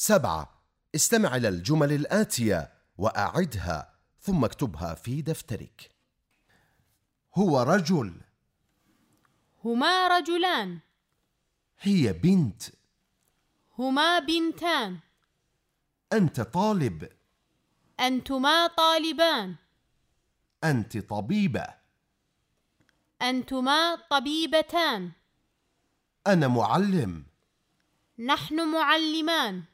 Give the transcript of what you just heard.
سبعة. استمع إلى الجمل الآتية وأعدها ثم اكتبها في دفترك. هو رجل. هما رجلان. هي بنت. هما بنتان. أنت طالب. أنتما طالبان. أنت طبيبة. أنتما طبيبتان. أنا معلم. نحن معلمان.